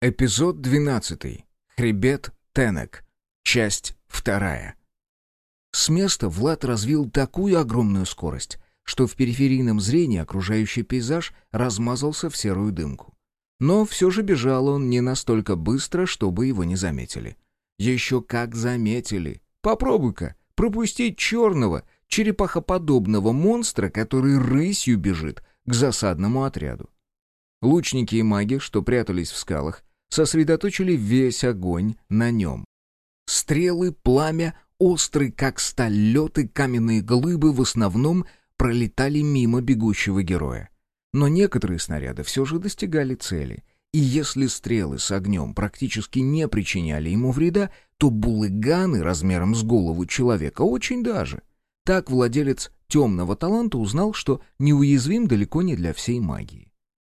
Эпизод 12. Хребет Тенек. Часть вторая. С места Влад развил такую огромную скорость, что в периферийном зрении окружающий пейзаж размазался в серую дымку. Но все же бежал он не настолько быстро, чтобы его не заметили. Еще как заметили. Попробуй-ка пропустить черного, черепахоподобного монстра, который рысью бежит к засадному отряду. Лучники и маги, что прятались в скалах, сосредоточили весь огонь на нем. Стрелы, пламя, острые, как сталь, леты, каменные глыбы в основном пролетали мимо бегущего героя. Но некоторые снаряды все же достигали цели, и если стрелы с огнем практически не причиняли ему вреда, то булыганы размером с голову человека очень даже. Так владелец темного таланта узнал, что неуязвим далеко не для всей магии.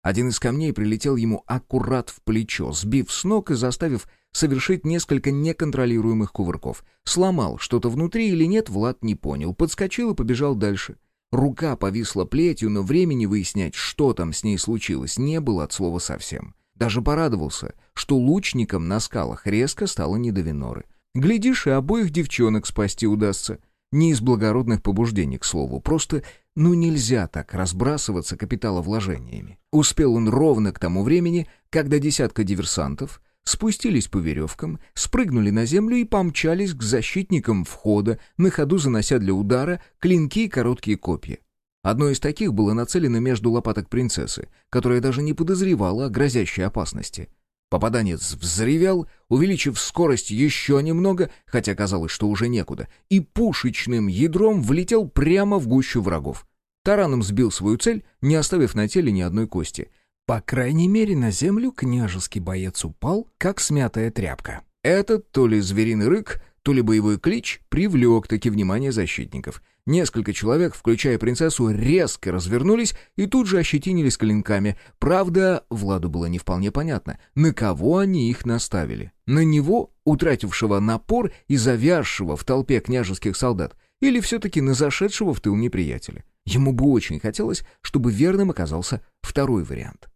Один из камней прилетел ему аккурат в плечо, сбив с ног и заставив совершить несколько неконтролируемых кувырков. Сломал что-то внутри или нет, Влад не понял. Подскочил и побежал дальше. Рука повисла плетью, но времени выяснять, что там с ней случилось, не было от слова совсем. Даже порадовался, что лучникам на скалах резко стало не до Виноры. Глядишь, и обоих девчонок спасти удастся. Не из благородных побуждений, к слову, просто ну нельзя так разбрасываться капиталовложениями. Успел он ровно к тому времени, когда десятка диверсантов спустились по веревкам, спрыгнули на землю и помчались к защитникам входа, на ходу занося для удара клинки и короткие копья. Одно из таких было нацелено между лопаток принцессы, которая даже не подозревала о грозящей опасности. Попаданец взревел, увеличив скорость еще немного, хотя казалось, что уже некуда, и пушечным ядром влетел прямо в гущу врагов. Тараном сбил свою цель, не оставив на теле ни одной кости. По крайней мере, на землю княжеский боец упал, как смятая тряпка. Этот то ли звериный рык, то ли боевой клич привлек таки внимание защитников. Несколько человек, включая принцессу, резко развернулись и тут же ощетинились клинками. Правда, Владу было не вполне понятно, на кого они их наставили. На него, утратившего напор и завязшего в толпе княжеских солдат, или все-таки на зашедшего в тыл неприятеля. Ему бы очень хотелось, чтобы верным оказался второй вариант.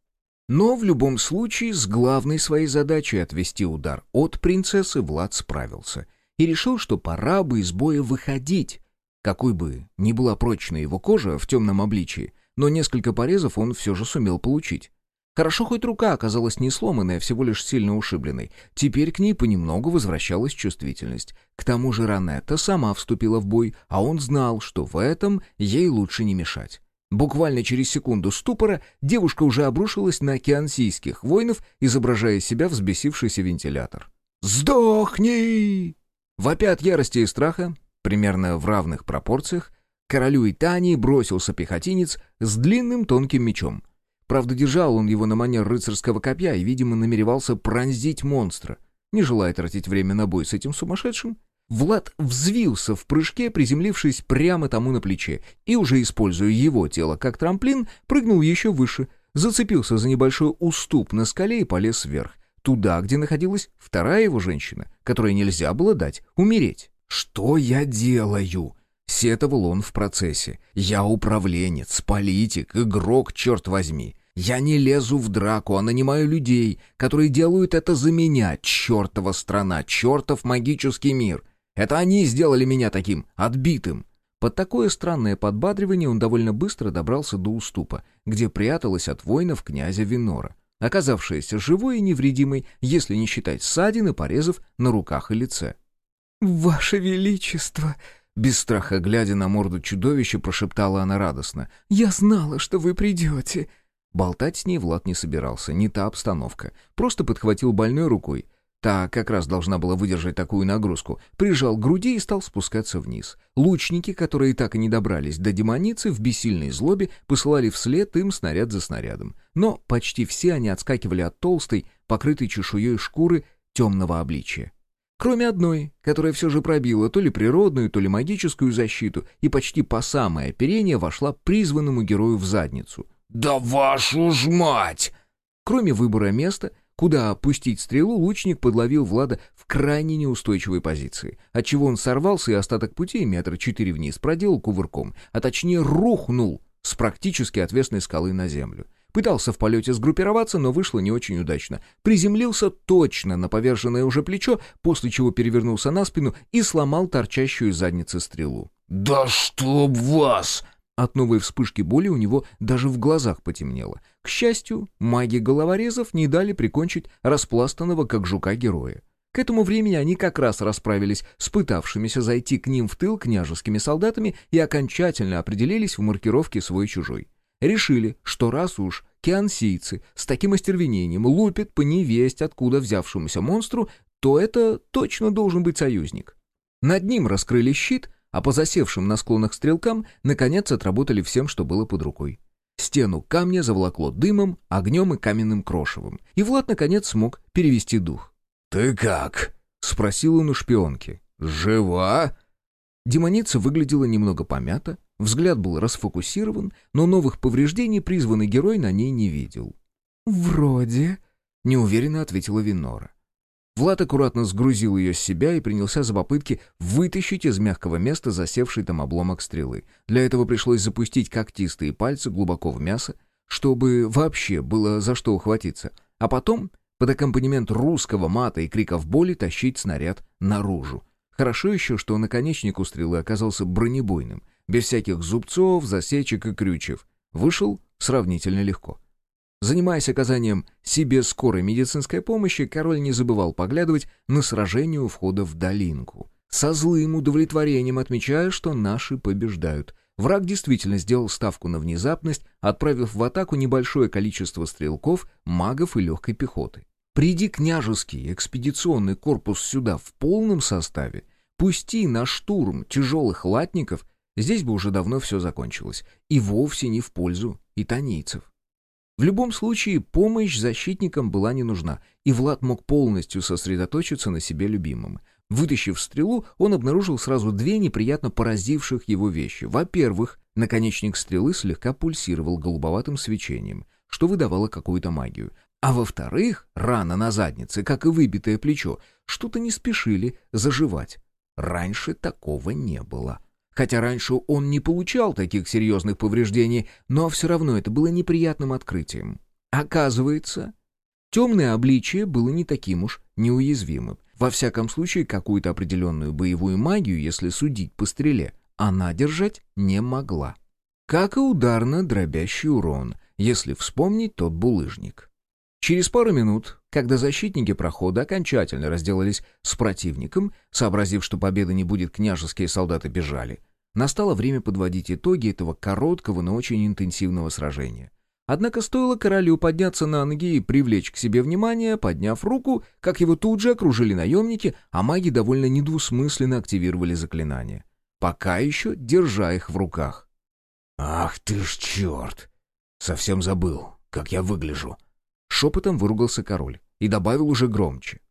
Но в любом случае с главной своей задачей отвести удар от принцессы Влад справился и решил, что пора бы из боя выходить. Какой бы ни была прочная его кожа в темном обличии, но несколько порезов он все же сумел получить. Хорошо, хоть рука оказалась не сломанная, а всего лишь сильно ушибленной. Теперь к ней понемногу возвращалась чувствительность. К тому же Ранетта сама вступила в бой, а он знал, что в этом ей лучше не мешать. Буквально через секунду ступора девушка уже обрушилась на океансийских воинов, изображая себя взбесившийся вентилятор. «Сдохни!» Вопя от ярости и страха, примерно в равных пропорциях, королю Итании бросился пехотинец с длинным тонким мечом — Правда, держал он его на манер рыцарского копья и, видимо, намеревался пронзить монстра. Не желая тратить время на бой с этим сумасшедшим, Влад взвился в прыжке, приземлившись прямо тому на плече, и, уже используя его тело как трамплин, прыгнул еще выше, зацепился за небольшой уступ на скале и полез вверх, туда, где находилась вторая его женщина, которой нельзя было дать умереть. «Что я делаю?» Сетовал он в процессе. «Я управленец, политик, игрок, черт возьми. Я не лезу в драку, а нанимаю людей, которые делают это за меня, чертова страна, чертов магический мир. Это они сделали меня таким, отбитым». Под такое странное подбадривание он довольно быстро добрался до уступа, где пряталась от воинов князя Винора, оказавшаяся живой и невредимой, если не считать ссадин и порезов на руках и лице. «Ваше Величество!» Без страха, глядя на морду чудовища, прошептала она радостно. «Я знала, что вы придете!» Болтать с ней Влад не собирался, не та обстановка. Просто подхватил больной рукой. Та как раз должна была выдержать такую нагрузку. Прижал к груди и стал спускаться вниз. Лучники, которые так и не добрались до демоницы, в бессильной злобе посылали вслед им снаряд за снарядом. Но почти все они отскакивали от толстой, покрытой чешуей шкуры темного обличия. Кроме одной, которая все же пробила то ли природную, то ли магическую защиту и почти по самое оперение вошла призванному герою в задницу. «Да вашу ж мать!» Кроме выбора места, куда опустить стрелу, лучник подловил Влада в крайне неустойчивой позиции, отчего он сорвался и остаток пути, метра четыре вниз, проделал кувырком, а точнее рухнул с практически отвесной скалы на землю. Пытался в полете сгруппироваться, но вышло не очень удачно. Приземлился точно на поверженное уже плечо, после чего перевернулся на спину и сломал торчащую из задницы стрелу. «Да чтоб вас!» От новой вспышки боли у него даже в глазах потемнело. К счастью, маги головорезов не дали прикончить распластанного как жука героя. К этому времени они как раз расправились с пытавшимися зайти к ним в тыл княжескими солдатами и окончательно определились в маркировке свой-чужой. Решили, что раз уж киансийцы с таким остервенением лупят по невесть, откуда взявшемуся монстру, то это точно должен быть союзник. Над ним раскрыли щит, а по засевшим на склонах стрелкам наконец отработали всем, что было под рукой. Стену камня заволокло дымом, огнем и каменным крошевом, и Влад наконец смог перевести дух. «Ты как?» — спросил он у шпионки. «Жива?» Демоница выглядела немного помято, взгляд был расфокусирован, но новых повреждений призванный герой на ней не видел. «Вроде...» — неуверенно ответила Винора. Влад аккуратно сгрузил ее с себя и принялся за попытки вытащить из мягкого места засевший там обломок стрелы. Для этого пришлось запустить когтистые пальцы глубоко в мясо, чтобы вообще было за что ухватиться, а потом под аккомпанемент русского мата и криков боли тащить снаряд наружу. Хорошо еще, что наконечник у стрелы оказался бронебойным, без всяких зубцов, засечек и крючев. Вышел сравнительно легко. Занимаясь оказанием себе скорой медицинской помощи, король не забывал поглядывать на сражение у входа в долинку. Со злым удовлетворением отмечая, что наши побеждают. Враг действительно сделал ставку на внезапность, отправив в атаку небольшое количество стрелков, магов и легкой пехоты. Приди княжеский экспедиционный корпус сюда в полном составе, пусти на штурм тяжелых латников, здесь бы уже давно все закончилось, и вовсе не в пользу итанийцев. В любом случае, помощь защитникам была не нужна, и Влад мог полностью сосредоточиться на себе любимом. Вытащив стрелу, он обнаружил сразу две неприятно поразивших его вещи. Во-первых, наконечник стрелы слегка пульсировал голубоватым свечением, что выдавало какую-то магию. А во-вторых, рана на заднице, как и выбитое плечо, что-то не спешили заживать. Раньше такого не было. Хотя раньше он не получал таких серьезных повреждений, но все равно это было неприятным открытием. Оказывается, темное обличие было не таким уж неуязвимым. Во всяком случае, какую-то определенную боевую магию, если судить по стреле, она держать не могла. Как и ударно-дробящий урон, если вспомнить тот булыжник. Через пару минут, когда защитники прохода окончательно разделались с противником, сообразив, что победы не будет, княжеские солдаты бежали, настало время подводить итоги этого короткого, но очень интенсивного сражения. Однако стоило королю подняться на ноги и привлечь к себе внимание, подняв руку, как его тут же окружили наемники, а маги довольно недвусмысленно активировали заклинания. Пока еще держа их в руках. «Ах ты ж черт! Совсем забыл, как я выгляжу!» Шепотом выругался король и добавил уже громче.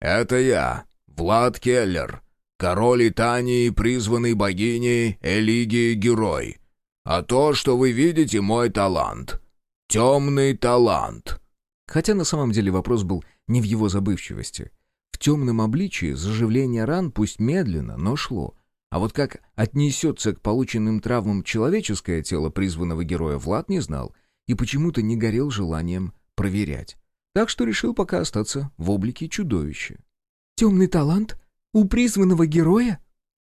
«Это я, Влад Келлер, король Итании, призванный богиней Элигии Герой. А то, что вы видите, мой талант. Темный талант». Хотя на самом деле вопрос был не в его забывчивости. В темном обличии заживление ран пусть медленно, но шло. А вот как отнесется к полученным травмам человеческое тело призванного героя Влад не знал — и почему-то не горел желанием проверять. Так что решил пока остаться в облике чудовища. «Темный талант? У призванного героя?»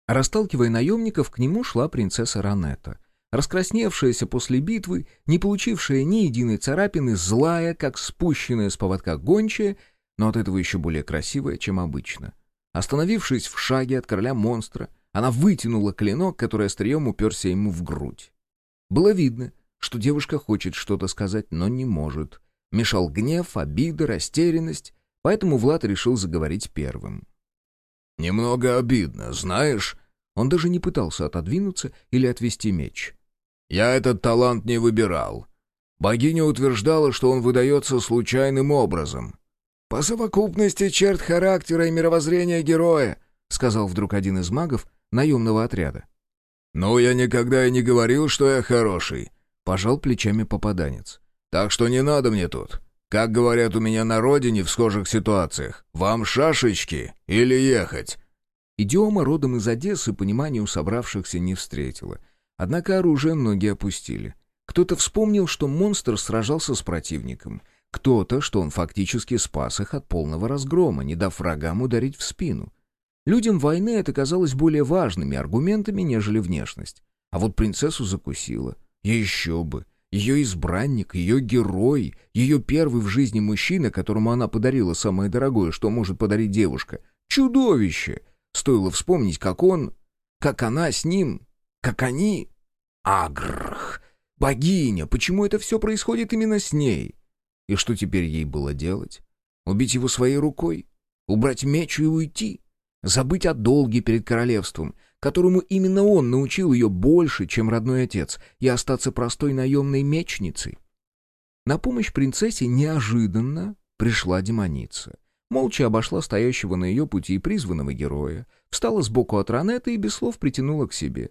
Расталкивая наемников, к нему шла принцесса Ранетта. Раскрасневшаяся после битвы, не получившая ни единой царапины, злая, как спущенная с поводка гончая, но от этого еще более красивая, чем обычно. Остановившись в шаге от короля монстра, она вытянула клинок, который острием уперся ему в грудь. Было видно, что девушка хочет что-то сказать, но не может. Мешал гнев, обида, растерянность, поэтому Влад решил заговорить первым. «Немного обидно, знаешь?» Он даже не пытался отодвинуться или отвести меч. «Я этот талант не выбирал. Богиня утверждала, что он выдается случайным образом». «По совокупности черт характера и мировоззрения героя», сказал вдруг один из магов наемного отряда. «Ну, я никогда и не говорил, что я хороший. Пожал плечами попаданец. «Так что не надо мне тут. Как говорят у меня на родине в схожих ситуациях, вам шашечки или ехать?» Идиома родом из Одессы понимания у собравшихся не встретила. Однако оружие многие опустили. Кто-то вспомнил, что монстр сражался с противником. Кто-то, что он фактически спас их от полного разгрома, не дав врагам ударить в спину. Людям войны это казалось более важными аргументами, нежели внешность. А вот принцессу закусила. Еще бы. Ее избранник, ее герой, ее первый в жизни мужчина, которому она подарила самое дорогое, что может подарить девушка. Чудовище! Стоило вспомнить, как он, как она с ним, как они. Агрх! Богиня! Почему это все происходит именно с ней? И что теперь ей было делать? Убить его своей рукой? Убрать меч и уйти? Забыть о долге перед королевством, которому именно он научил ее больше, чем родной отец, и остаться простой наемной мечницей? На помощь принцессе неожиданно пришла демоница. Молча обошла стоящего на ее пути призванного героя, встала сбоку от Ранета и без слов притянула к себе.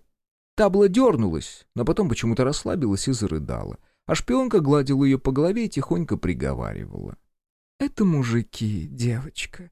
Табла дернулась, но потом почему-то расслабилась и зарыдала, а шпионка гладила ее по голове и тихонько приговаривала. «Это мужики, девочка.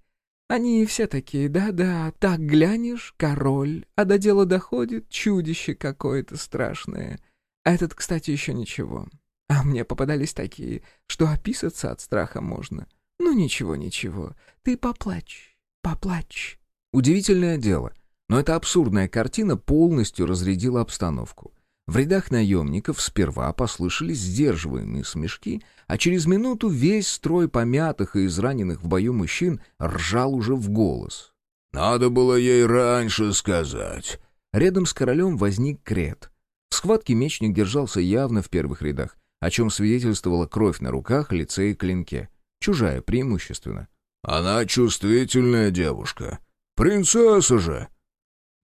Они все такие, да-да, так глянешь, король, а до дела доходит чудище какое-то страшное. Этот, кстати, еще ничего. А мне попадались такие, что описаться от страха можно. Ну ничего, ничего, ты поплачь, поплачь». Удивительное дело, но эта абсурдная картина полностью разрядила обстановку. В рядах наемников сперва послышались сдерживаемые смешки, а через минуту весь строй помятых и израненных в бою мужчин ржал уже в голос. «Надо было ей раньше сказать». Рядом с королем возник крет. В схватке мечник держался явно в первых рядах, о чем свидетельствовала кровь на руках, лице и клинке. Чужая, преимущественно. «Она чувствительная девушка. Принцесса же!»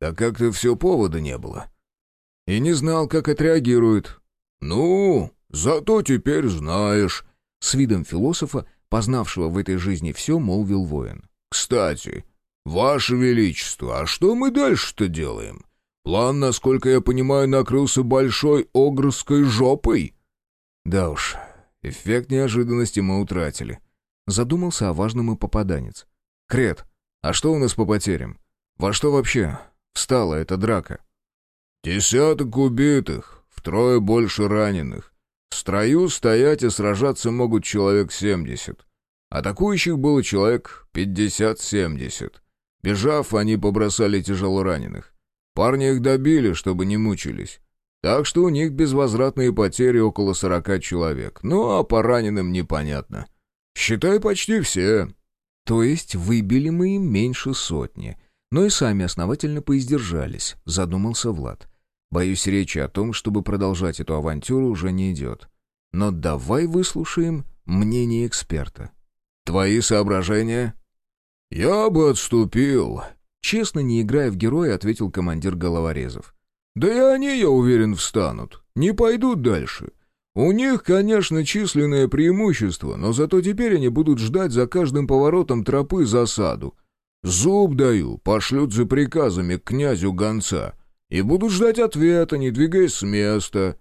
«Да как-то все повода не было и не знал, как отреагирует. «Ну, зато теперь знаешь», — с видом философа, познавшего в этой жизни все, молвил воин. «Кстати, ваше величество, а что мы дальше-то делаем? План, насколько я понимаю, накрылся большой огрской жопой?» «Да уж, эффект неожиданности мы утратили», — задумался о важном и попаданец. «Крет, а что у нас по потерям? Во что вообще встала эта драка?» «Десяток убитых, втрое больше раненых. В строю стоять и сражаться могут человек семьдесят. Атакующих было человек пятьдесят-семьдесят. Бежав, они побросали тяжело раненых. Парни их добили, чтобы не мучились. Так что у них безвозвратные потери около сорока человек. Ну, а по раненым непонятно. Считай, почти все. То есть выбили мы им меньше сотни. Но и сами основательно поиздержались, задумался Влад. Боюсь, речи о том, чтобы продолжать эту авантюру, уже не идет. Но давай выслушаем мнение эксперта. Твои соображения? Я бы отступил. Честно, не играя в героя, ответил командир головорезов. Да и они, я уверен, встанут. Не пойдут дальше. У них, конечно, численное преимущество, но зато теперь они будут ждать за каждым поворотом тропы засаду. Зуб даю, пошлют за приказами к князю гонца — и буду ждать ответа, не двигаясь с места».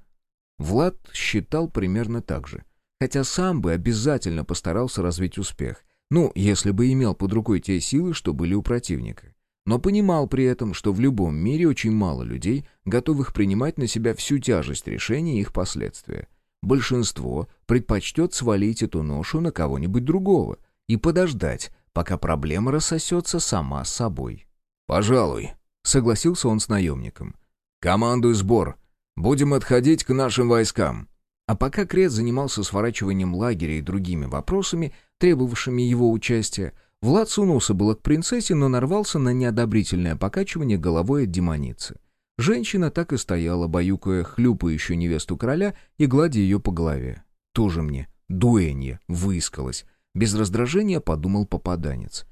Влад считал примерно так же. Хотя сам бы обязательно постарался развить успех. Ну, если бы имел под рукой те силы, что были у противника. Но понимал при этом, что в любом мире очень мало людей, готовых принимать на себя всю тяжесть решения и их последствия. Большинство предпочтет свалить эту ношу на кого-нибудь другого и подождать, пока проблема рассосется сама собой. «Пожалуй», Согласился он с наемником. «Командуй сбор. Будем отходить к нашим войскам». А пока Крет занимался сворачиванием лагеря и другими вопросами, требовавшими его участия, Влад сунулся было к принцессе, но нарвался на неодобрительное покачивание головой от демоницы. Женщина так и стояла, баюкая хлюпающую невесту короля и гладя ее по голове. Тоже мне дуэнье выискалось. Без раздражения подумал попаданец.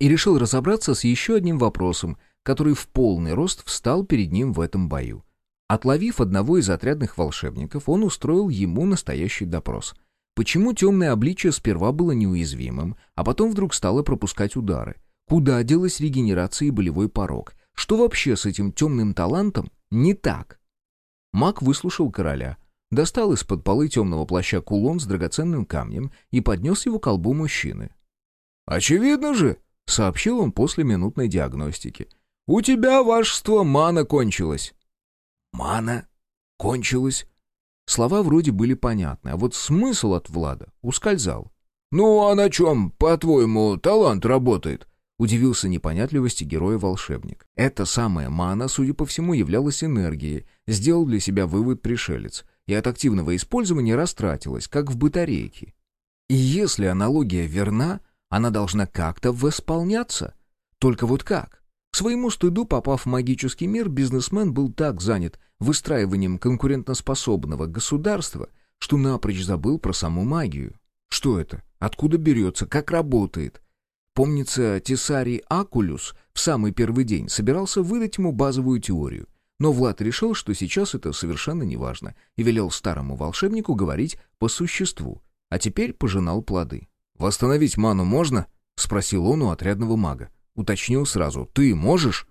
И решил разобраться с еще одним вопросом, который в полный рост встал перед ним в этом бою. Отловив одного из отрядных волшебников, он устроил ему настоящий допрос. Почему темное обличие сперва было неуязвимым, а потом вдруг стало пропускать удары? Куда делась регенерация и болевой порог? Что вообще с этим темным талантом не так? Маг выслушал короля, достал из-под полы темного плаща кулон с драгоценным камнем и поднес его к колбу мужчины. «Очевидно же», — сообщил он после минутной диагностики, «У тебя, вашество, мана кончилась». «Мана кончилась?» Слова вроде были понятны, а вот смысл от Влада ускользал. «Ну, а на чем, по-твоему, талант работает?» Удивился непонятливости героя-волшебник. Эта самая мана, судя по всему, являлась энергией, сделал для себя вывод пришелец, и от активного использования растратилась, как в батарейке. И если аналогия верна, она должна как-то восполняться. Только вот как? К своему стыду, попав в магический мир, бизнесмен был так занят выстраиванием конкурентоспособного государства, что напрочь забыл про саму магию. Что это? Откуда берется? Как работает? Помнится, Тесарий Акулюс в самый первый день собирался выдать ему базовую теорию. Но Влад решил, что сейчас это совершенно неважно, и велел старому волшебнику говорить по существу, а теперь пожинал плоды. «Восстановить ману можно?» — спросил он у отрядного мага. Уточнил сразу. «Ты можешь?»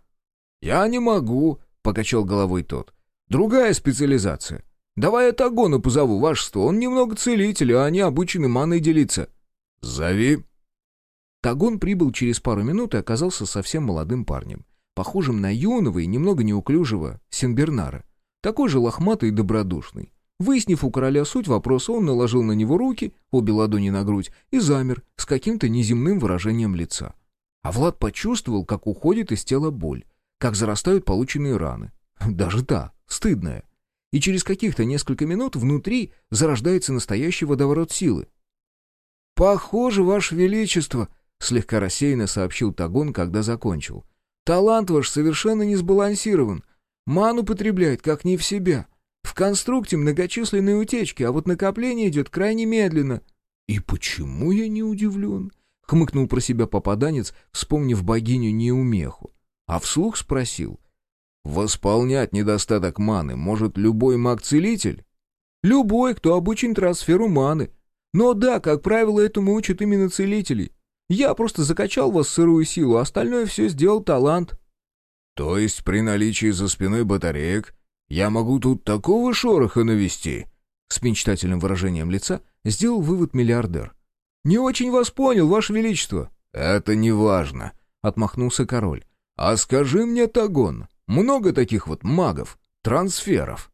«Я не могу», — покачал головой тот. «Другая специализация. Давай я Тагона позову, вашество. Он немного целитель, а они обучены маной делиться». «Зови», Тагон прибыл через пару минут и оказался совсем молодым парнем, похожим на юного и немного неуклюжего Сенбернара, такой же лохматый и добродушный. Выяснив у короля суть вопроса, он наложил на него руки, обе ладони на грудь, и замер с каким-то неземным выражением лица. А Влад почувствовал, как уходит из тела боль, как зарастают полученные раны. Даже та, стыдная. И через каких-то несколько минут внутри зарождается настоящий водоворот силы. «Похоже, Ваше Величество», — слегка рассеянно сообщил Тагон, когда закончил. «Талант ваш совершенно не сбалансирован. Ману потребляет, как не в себя. В конструкте многочисленные утечки, а вот накопление идет крайне медленно». «И почему я не удивлен?» — хмыкнул про себя попаданец, вспомнив богиню неумеху. А вслух спросил. «Восполнять недостаток маны может любой маг-целитель?» «Любой, кто обучен трансферу маны. Но да, как правило, этому учат именно целителей. Я просто закачал вас сырую силу, остальное все сделал талант». «То есть при наличии за спиной батареек я могу тут такого шороха навести?» С мечтательным выражением лица сделал вывод миллиардер. «Не очень вас понял, ваше величество». «Это не важно», — отмахнулся король. «А скажи мне, Тагон, много таких вот магов, трансферов?»